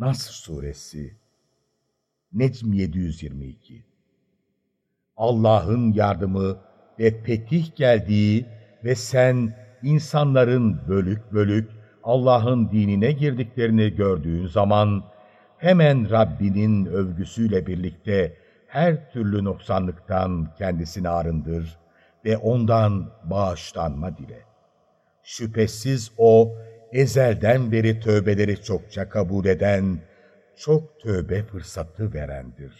Nas Suresi Necm 722 Allah'ın yardımı ve fetih geldiği ve sen insanların bölük bölük Allah'ın dinine girdiklerini gördüğün zaman hemen Rabbinin övgüsüyle birlikte her türlü noksanlıktan kendisini arındır ve ondan bağışlanma dile. Şüphesiz O, ezelden beri tövbeleri çokça kabul eden, çok tövbe fırsatı verendir.